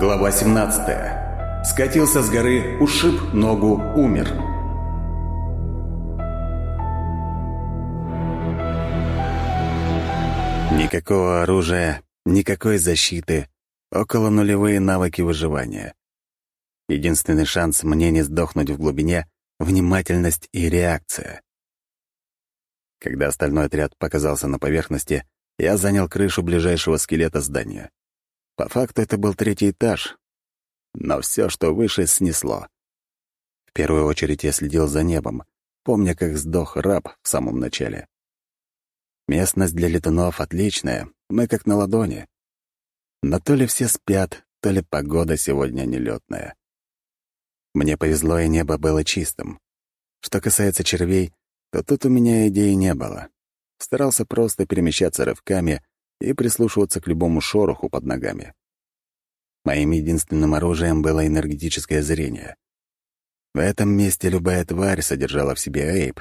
Глава 17. Скатился с горы, ушиб ногу, умер. Никакого оружия, никакой защиты, около нулевые навыки выживания. Единственный шанс мне не сдохнуть в глубине — внимательность и реакция. Когда остальной отряд показался на поверхности, я занял крышу ближайшего скелета здания. По факту это был третий этаж, но все, что выше, снесло. В первую очередь я следил за небом, помня, как сдох раб в самом начале. Местность для летунов отличная, мы как на ладони. Но то ли все спят, то ли погода сегодня нелетная. Мне повезло, и небо было чистым. Что касается червей, то тут у меня идеи не было. Старался просто перемещаться рывками, и прислушиваться к любому шороху под ногами. Моим единственным оружием было энергетическое зрение. В этом месте любая тварь содержала в себе эйп,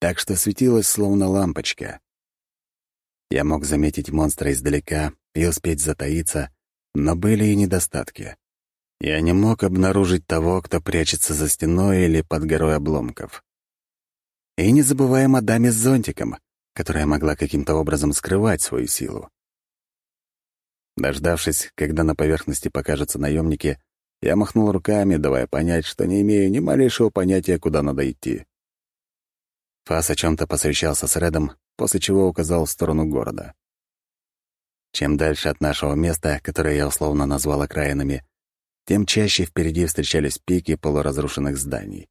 так что светилась словно лампочка. Я мог заметить монстра издалека и успеть затаиться, но были и недостатки. Я не мог обнаружить того, кто прячется за стеной или под горой обломков. И не забываем о даме с зонтиком которая могла каким-то образом скрывать свою силу. Дождавшись, когда на поверхности покажутся наемники, я махнул руками, давая понять, что не имею ни малейшего понятия, куда надо идти. Фас о чем то посовещался с Редом, после чего указал в сторону города. Чем дальше от нашего места, которое я условно назвал окраинами, тем чаще впереди встречались пики полуразрушенных зданий.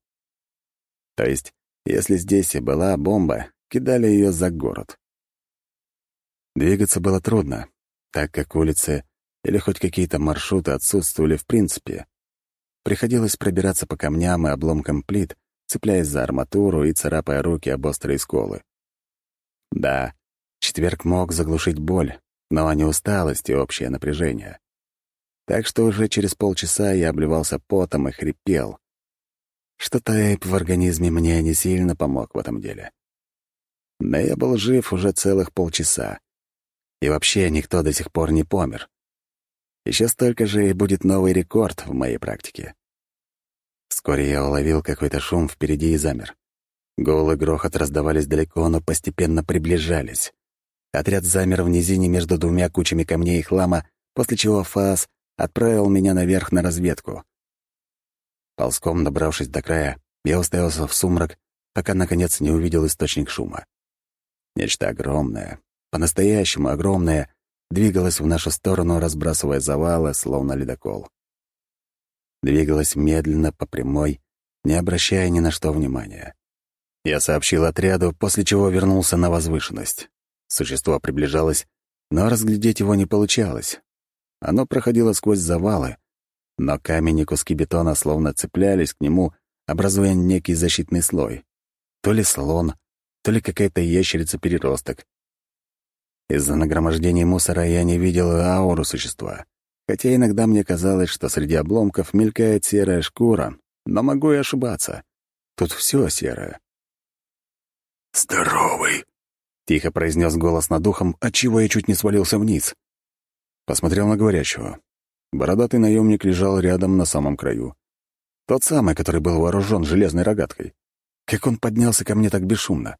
То есть, если здесь и была бомба, кидали ее за город. Двигаться было трудно, так как улицы или хоть какие-то маршруты отсутствовали в принципе. Приходилось пробираться по камням и обломкам плит, цепляясь за арматуру и царапая руки об острые сколы. Да, четверг мог заглушить боль, но не усталость и общее напряжение. Так что уже через полчаса я обливался потом и хрипел. Что-то эйп в организме мне не сильно помог в этом деле. Но я был жив уже целых полчаса. И вообще никто до сих пор не помер. Еще столько же и будет новый рекорд в моей практике. Вскоре я уловил какой-то шум впереди и замер. Гул и грохот раздавались далеко, но постепенно приближались. Отряд замер в низине между двумя кучами камней и хлама, после чего Фаас отправил меня наверх на разведку. Ползком добравшись до края, я уставился в сумрак, пока, наконец, не увидел источник шума. Нечто огромное, по-настоящему огромное, двигалось в нашу сторону, разбрасывая завалы, словно ледокол. Двигалось медленно по прямой, не обращая ни на что внимания. Я сообщил отряду, после чего вернулся на возвышенность. Существо приближалось, но разглядеть его не получалось. Оно проходило сквозь завалы, но камень и куски бетона словно цеплялись к нему, образуя некий защитный слой. То ли слон, то ли какая-то ящерица-переросток. Из-за нагромождения мусора я не видел ауру существа, хотя иногда мне казалось, что среди обломков мелькает серая шкура, но могу и ошибаться. Тут все серое. «Здоровый!» — тихо произнес голос над ухом, отчего я чуть не свалился вниз. Посмотрел на говорящего. Бородатый наемник лежал рядом на самом краю. Тот самый, который был вооружен железной рогаткой. Как он поднялся ко мне так бесшумно?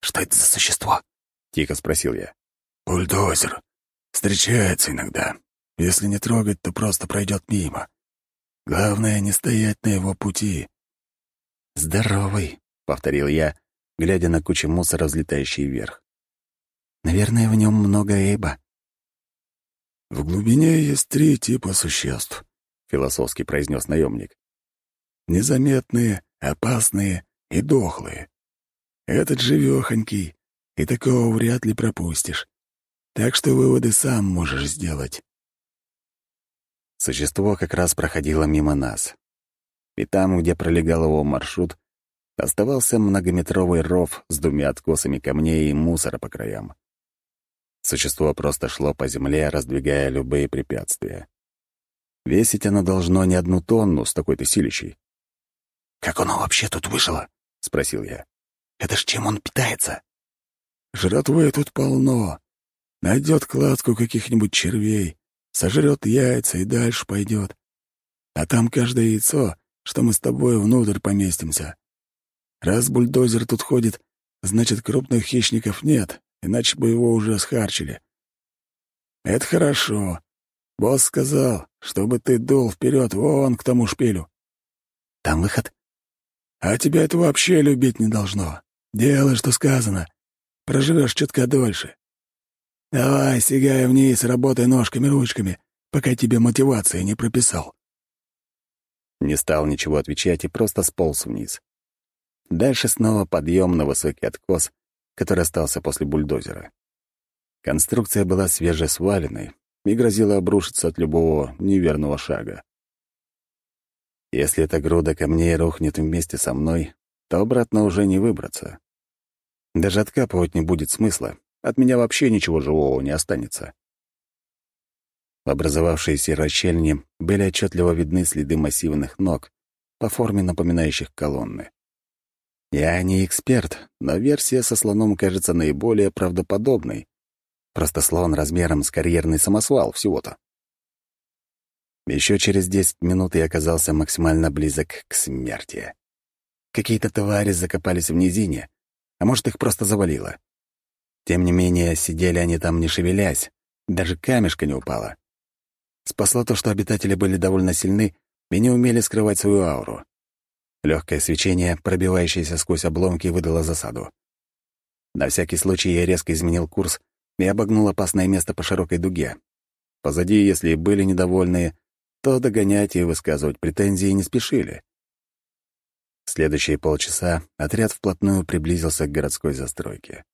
«Что это за существо?» — тихо спросил я. «Бульдозер. Встречается иногда. Если не трогать, то просто пройдет мимо. Главное — не стоять на его пути». «Здоровый», — повторил я, глядя на кучу мусора, взлетающей вверх. «Наверное, в нем много эйба». «В глубине есть три типа существ», — философски произнес наемник. «Незаметные, опасные и дохлые. Этот живёхонький, и такого вряд ли пропустишь. Так что выводы сам можешь сделать. Существо как раз проходило мимо нас. И там, где пролегал его маршрут, оставался многометровый ров с двумя откосами камней и мусора по краям. Существо просто шло по земле, раздвигая любые препятствия. Весить оно должно не одну тонну с такой-то силищей. «Как оно вообще тут выжило?» — спросил я. Это ж чем он питается? Жратвы тут полно. Найдет кладку каких-нибудь червей, сожрет яйца и дальше пойдет. А там каждое яйцо, что мы с тобой внутрь поместимся. Раз бульдозер тут ходит, значит, крупных хищников нет, иначе бы его уже схарчили. Это хорошо. Босс сказал, чтобы ты дул вперед вон к тому шпилю. Там выход? А тебя это вообще любить не должно. Делай, что сказано. Проживешь чутка дольше. Давай, сигай вниз, работай ножками-ручками, пока тебе мотивация не прописал. Не стал ничего отвечать и просто сполз вниз. Дальше снова подъем на высокий откос, который остался после бульдозера. Конструкция была свежесваленной и грозила обрушиться от любого неверного шага. Если эта груда камней рухнет вместе со мной, то обратно уже не выбраться. Даже откапывать не будет смысла, от меня вообще ничего живого не останется. В образовавшейся расщельне были отчетливо видны следы массивных ног, по форме напоминающих колонны. Я не эксперт, но версия со слоном кажется наиболее правдоподобной. Просто слон размером с карьерный самосвал всего-то. Еще через десять минут я оказался максимально близок к смерти. Какие-то твари закопались в низине, а может, их просто завалило. Тем не менее, сидели они там не шевелясь, даже камешка не упало. Спасло то, что обитатели были довольно сильны и не умели скрывать свою ауру. Легкое свечение, пробивающееся сквозь обломки, выдало засаду. На всякий случай я резко изменил курс и обогнул опасное место по широкой дуге. Позади, если были недовольные, то догонять и высказывать претензии не спешили. Следующие полчаса отряд вплотную приблизился к городской застройке.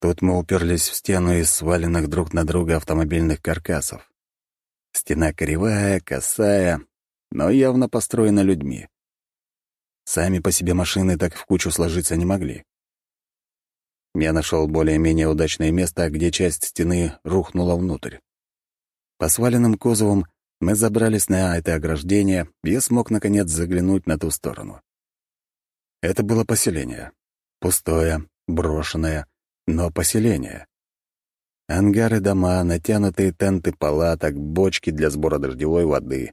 Тут мы уперлись в стену из сваленных друг на друга автомобильных каркасов. Стена кривая, косая, но явно построена людьми. Сами по себе машины так в кучу сложиться не могли. Я нашел более-менее удачное место, где часть стены рухнула внутрь. По сваленным кузовам мы забрались на это ограждение, и я смог, наконец, заглянуть на ту сторону. Это было поселение. Пустое, брошенное, но поселение. Ангары дома, натянутые тенты палаток, бочки для сбора дождевой воды.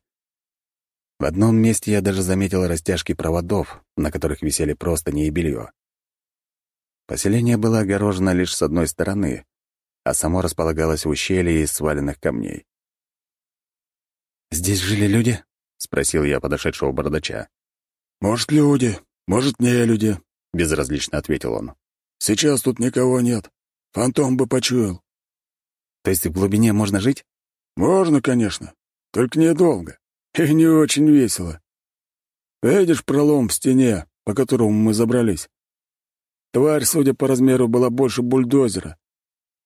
В одном месте я даже заметил растяжки проводов, на которых висели простыни и белье. Поселение было огорожено лишь с одной стороны, а само располагалось в ущелье из сваленных камней. «Здесь жили люди?» — спросил я подошедшего бородача. «Может, люди, может, не люди», — безразлично ответил он. «Сейчас тут никого нет. Фантом бы почуял». «То есть в глубине можно жить?» «Можно, конечно. Только недолго. И не очень весело. Видишь пролом в стене, по которому мы забрались? Тварь, судя по размеру, была больше бульдозера.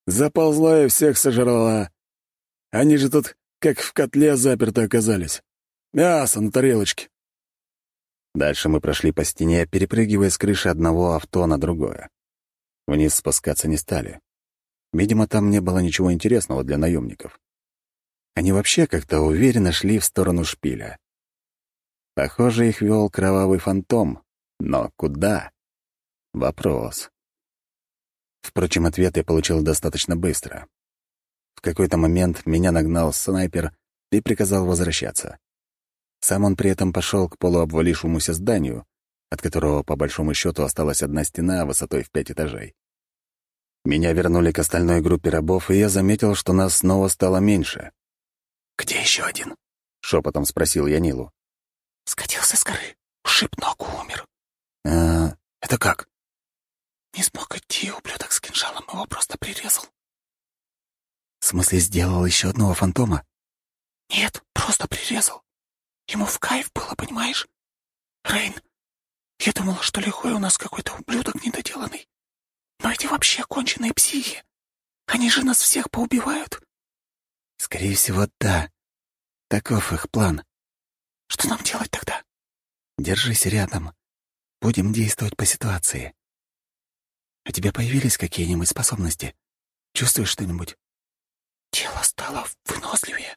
Заползла и всех сожрала. Они же тут как в котле заперты оказались. Мясо на тарелочке. Дальше мы прошли по стене, перепрыгивая с крыши одного авто на другое. Вниз спускаться не стали. Видимо, там не было ничего интересного для наемников. Они вообще как-то уверенно шли в сторону шпиля. Похоже, их вел кровавый фантом. Но куда? Вопрос. Впрочем, ответ я получил достаточно быстро. В какой-то момент меня нагнал снайпер и приказал возвращаться. Сам он при этом пошел к полуобвалившемуся зданию, от которого, по большому счету, осталась одна стена высотой в пять этажей. Меня вернули к остальной группе рабов, и я заметил, что нас снова стало меньше. «Где еще один?» — шепотом спросил я Нилу. «Скатился с горы, ушиб ногу, умер». «А, это как?» «Не смог идти, ублюдок с кинжалом его просто прирезал». «В смысле, сделал еще одного фантома?» «Нет, просто прирезал. Ему в кайф было, понимаешь? Рейн, я думала, что лихой у нас какой-то ублюдок недоделанный. Но эти вообще конченые психи. Они же нас всех поубивают. Скорее всего, да. Таков их план. Что нам делать тогда? Держись рядом. Будем действовать по ситуации. У тебя появились какие-нибудь способности? Чувствуешь что-нибудь? Тело стало выносливее.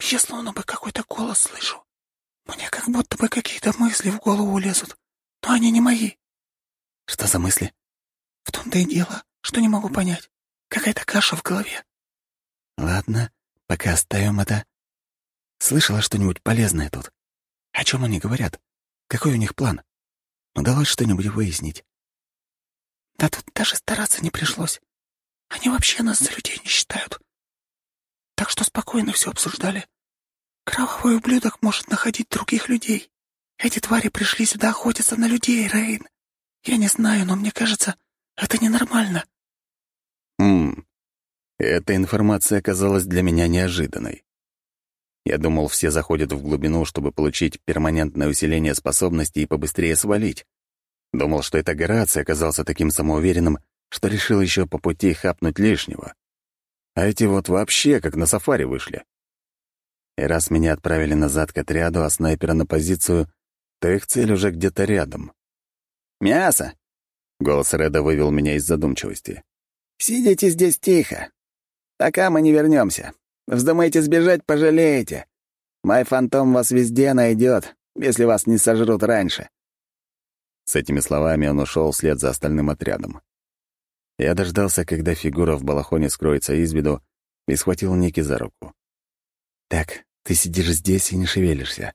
Я словно бы какой-то голос слышу. Мне как будто бы какие-то мысли в голову лезут, но они не мои. Что за мысли? В том-то и дело, что не могу понять. Какая-то каша в голове. Ладно, пока оставим это. Слышала что-нибудь полезное тут? О чем они говорят? Какой у них план? Удалось что-нибудь выяснить?» «Да тут даже стараться не пришлось. Они вообще нас за людей не считают. Что спокойно все обсуждали. Кровавый ублюдок может находить других людей. Эти твари пришли сюда охотиться на людей, Рейн. Я не знаю, но мне кажется, это ненормально. Хм. Эта информация оказалась для меня неожиданной. Я думал, все заходят в глубину, чтобы получить перманентное усиление способностей и побыстрее свалить. Думал, что это Гораций оказался таким самоуверенным, что решил еще по пути хапнуть лишнего. А эти вот вообще как на сафари вышли. И раз меня отправили назад к отряду, а снайпера на позицию, то их цель уже где-то рядом. «Мясо!» — голос Реда вывел меня из задумчивости. «Сидите здесь тихо, пока мы не вернемся. Вздумайте сбежать, пожалеете. Мой фантом вас везде найдет, если вас не сожрут раньше». С этими словами он ушел вслед за остальным отрядом. Я дождался, когда фигура в балахоне скроется из виду, и схватил Ники за руку. «Так, ты сидишь здесь и не шевелишься.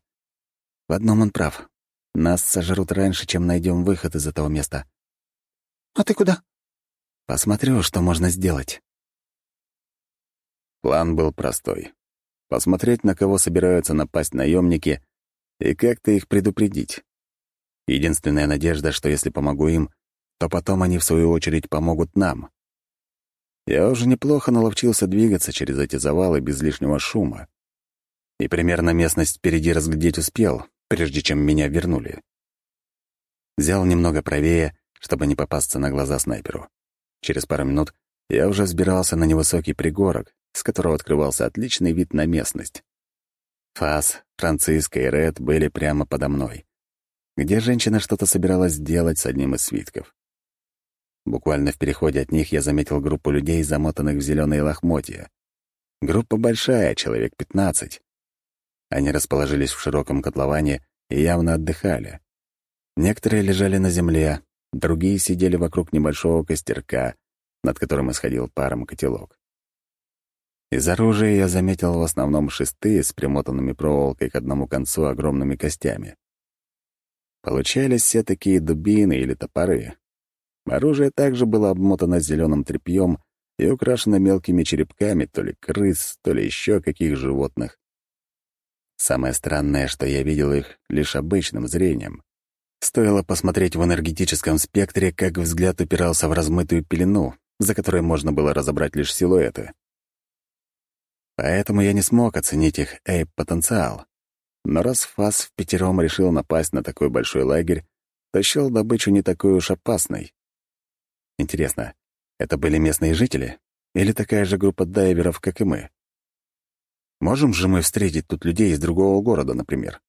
В одном он прав. Нас сожрут раньше, чем найдем выход из этого места». «А ты куда?» «Посмотрю, что можно сделать». План был простой. Посмотреть, на кого собираются напасть наемники, и как-то их предупредить. Единственная надежда, что если помогу им, то потом они, в свою очередь, помогут нам. Я уже неплохо наловчился двигаться через эти завалы без лишнего шума и примерно местность впереди разглядеть успел, прежде чем меня вернули. Взял немного правее, чтобы не попасться на глаза снайперу. Через пару минут я уже взбирался на невысокий пригорок, с которого открывался отличный вид на местность. Фас, Франциска и Ред были прямо подо мной, где женщина что-то собиралась сделать с одним из свитков. Буквально в переходе от них я заметил группу людей, замотанных в зеленые лохмотья. Группа большая, человек пятнадцать. Они расположились в широком котловане и явно отдыхали. Некоторые лежали на земле, другие сидели вокруг небольшого костерка, над которым исходил паром котелок. Из оружия я заметил в основном шесты с примотанными проволокой к одному концу огромными костями. Получались все такие дубины или топоры. Оружие также было обмотано зеленым тряпьем и украшено мелкими черепками то ли крыс, то ли еще каких животных. Самое странное, что я видел их лишь обычным зрением. Стоило посмотреть в энергетическом спектре, как взгляд упирался в размытую пелену, за которой можно было разобрать лишь силуэты. Поэтому я не смог оценить их эйп-потенциал. Но раз Фас в пятером решил напасть на такой большой лагерь, то счел добычу не такой уж опасной. Интересно, это были местные жители? Или такая же группа дайверов, как и мы? Можем же мы встретить тут людей из другого города, например?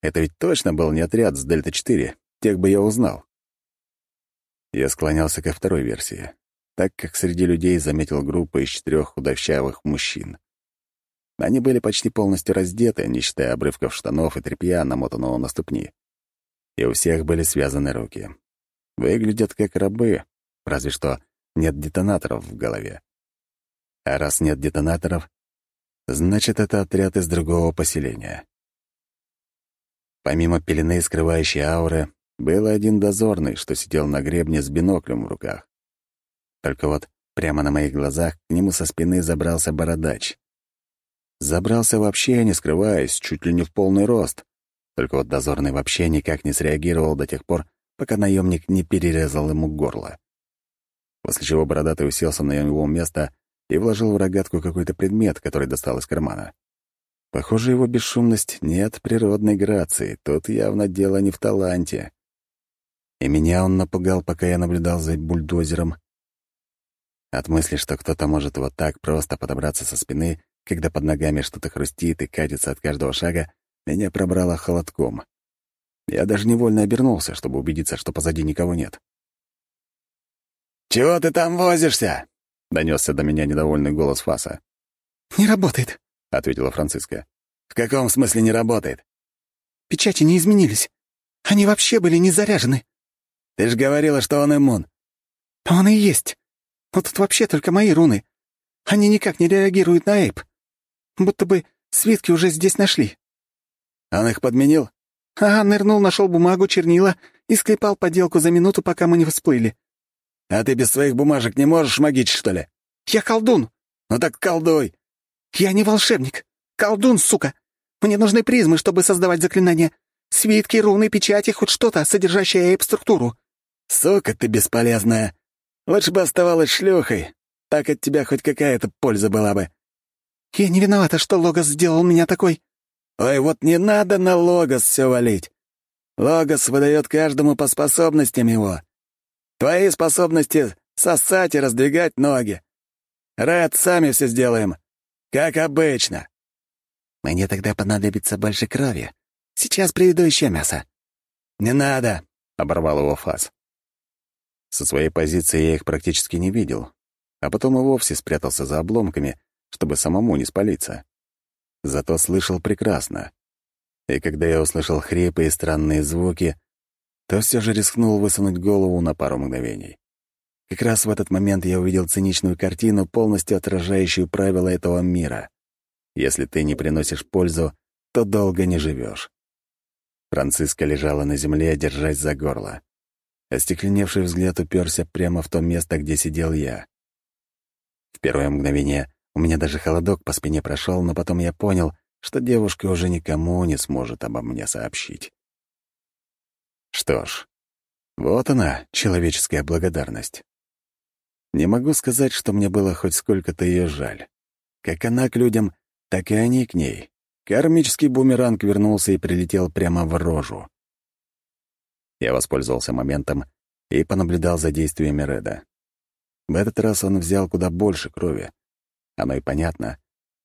Это ведь точно был не отряд с Дельта-4, тех бы я узнал. Я склонялся ко второй версии, так как среди людей заметил группу из четырех худощавых мужчин. Они были почти полностью раздеты, не считая обрывков штанов и тряпья, намотанного на ступни. И у всех были связаны руки. Выглядят как рабы, разве что нет детонаторов в голове. А раз нет детонаторов, Значит, это отряд из другого поселения. Помимо пелены, скрывающей ауры, был один дозорный, что сидел на гребне с биноклем в руках. Только вот прямо на моих глазах к нему со спины забрался бородач. Забрался вообще, не скрываясь, чуть ли не в полный рост. Только вот дозорный вообще никак не среагировал до тех пор, пока наемник не перерезал ему горло. После чего бородатый уселся на его место и вложил в рогатку какой-то предмет, который достал из кармана. Похоже, его бесшумность не от природной грации, тут явно дело не в таланте. И меня он напугал, пока я наблюдал за бульдозером. От мысли, что кто-то может вот так просто подобраться со спины, когда под ногами что-то хрустит и катится от каждого шага, меня пробрало холодком. Я даже невольно обернулся, чтобы убедиться, что позади никого нет. «Чего ты там возишься?» — донесся до меня недовольный голос Фаса. «Не работает», — ответила Франциска. «В каком смысле не работает?» «Печати не изменились. Они вообще были не заряжены». «Ты же говорила, что он иммун». «Он и есть. Но тут вообще только мои руны. Они никак не реагируют на эйп». Будто бы свитки уже здесь нашли». «Он их подменил?» «Ага, нырнул, нашел бумагу, чернила и склепал поделку за минуту, пока мы не всплыли». «А ты без своих бумажек не можешь магичить, что ли?» «Я колдун». «Ну так колдуй». «Я не волшебник. Колдун, сука. Мне нужны призмы, чтобы создавать заклинания. Свитки, руны, печати, хоть что-то, содержащее эп-структуру». «Сука ты бесполезная. Лучше бы оставалась шлюхой. Так от тебя хоть какая-то польза была бы». «Я не виновата, что Логос сделал меня такой». «Ой, вот не надо на Логос все валить. Логос выдает каждому по способностям его. Твои способности — сосать и раздвигать ноги. Рад, сами все сделаем. Как обычно». «Мне тогда понадобится больше крови. Сейчас приведу еще мясо». «Не надо», — оборвал его Фас. Со своей позиции я их практически не видел, а потом и вовсе спрятался за обломками, чтобы самому не спалиться. Зато слышал прекрасно. И когда я услышал хрипы и странные звуки, то все же рискнул высунуть голову на пару мгновений. Как раз в этот момент я увидел циничную картину, полностью отражающую правила этого мира. Если ты не приносишь пользу, то долго не живешь. Франциска лежала на земле, держась за горло. Остекленевший взгляд уперся прямо в то место, где сидел я. В первое мгновение у меня даже холодок по спине прошел, но потом я понял, что девушка уже никому не сможет обо мне сообщить. Что ж, вот она, человеческая благодарность. Не могу сказать, что мне было хоть сколько-то ее жаль. Как она к людям, так и они к ней. Кармический бумеранг вернулся и прилетел прямо в рожу. Я воспользовался моментом и понаблюдал за действиями Реда. В этот раз он взял куда больше крови. Оно и понятно.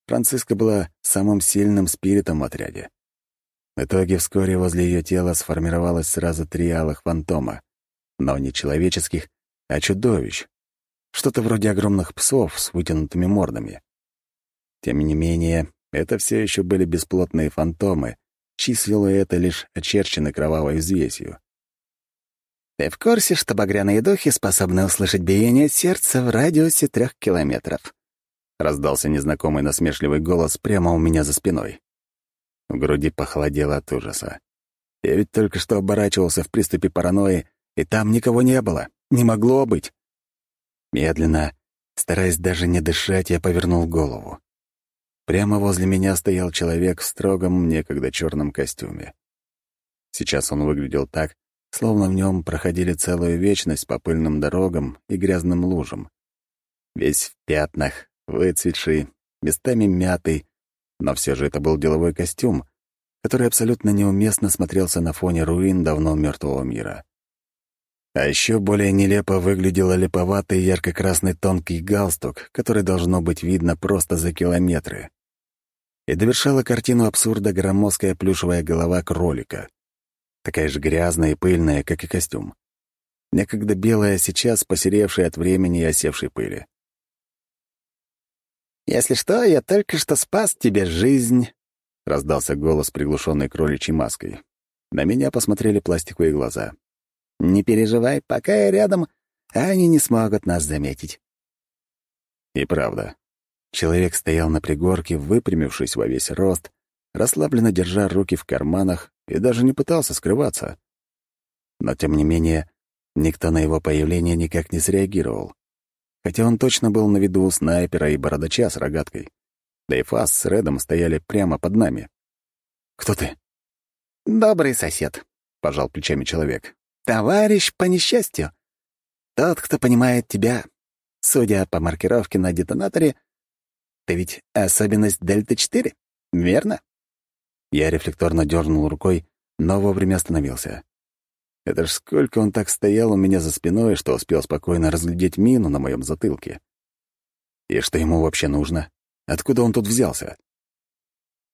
Франциска была самым сильным спиритом в отряде. В итоге вскоре возле ее тела сформировалось сразу три алых фантома. Но не человеческих, а чудовищ. Что-то вроде огромных псов с вытянутыми мордами. Тем не менее, это все еще были бесплотные фантомы, чьи силуэты лишь очерчены кровавой взвесью. Ты в курсе, что багряные духи способны услышать биение сердца в радиусе трех километров? Раздался незнакомый насмешливый голос прямо у меня за спиной. В груди похолодело от ужаса. Я ведь только что оборачивался в приступе паранойи, и там никого не было. Не могло быть. Медленно, стараясь даже не дышать, я повернул голову. Прямо возле меня стоял человек в строгом, некогда черном костюме. Сейчас он выглядел так, словно в нем проходили целую вечность по пыльным дорогам и грязным лужам. Весь в пятнах, выцветший, местами мятый, но все же это был деловой костюм, который абсолютно неуместно смотрелся на фоне руин давно мертвого мира. А еще более нелепо выглядел липоватый ярко-красный тонкий галстук, который должно быть видно просто за километры. И довершала картину абсурда громоздкая плюшевая голова кролика такая же грязная и пыльная, как и костюм. Некогда белая, сейчас посеревшая от времени и осевшей пыли. «Если что, я только что спас тебе жизнь», — раздался голос, приглушенный кроличьей маской. На меня посмотрели пластиковые глаза. «Не переживай, пока я рядом, они не смогут нас заметить». И правда. Человек стоял на пригорке, выпрямившись во весь рост, расслабленно держа руки в карманах и даже не пытался скрываться. Но, тем не менее, никто на его появление никак не среагировал. Хотя он точно был на виду у снайпера и бородача с рогаткой. Да и Фас с Редом стояли прямо под нами. «Кто ты?» «Добрый сосед», — пожал плечами человек. «Товарищ по несчастью. Тот, кто понимает тебя. Судя по маркировке на детонаторе, ты ведь особенность Дельта-4, верно?» Я рефлекторно дернул рукой, но вовремя остановился. Это ж сколько он так стоял у меня за спиной, что успел спокойно разглядеть мину на моем затылке. И что ему вообще нужно? Откуда он тут взялся?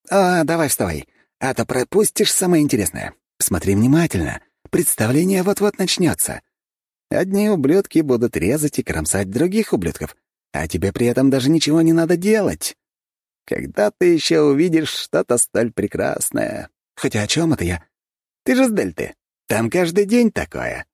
«А, давай вставай, а то пропустишь самое интересное. Смотри внимательно, представление вот-вот начнется. Одни ублюдки будут резать и кромсать других ублюдков, а тебе при этом даже ничего не надо делать. Когда ты еще увидишь что-то столь прекрасное? Хотя о чем это я? Ты же с Дельты. Там каждый день такое.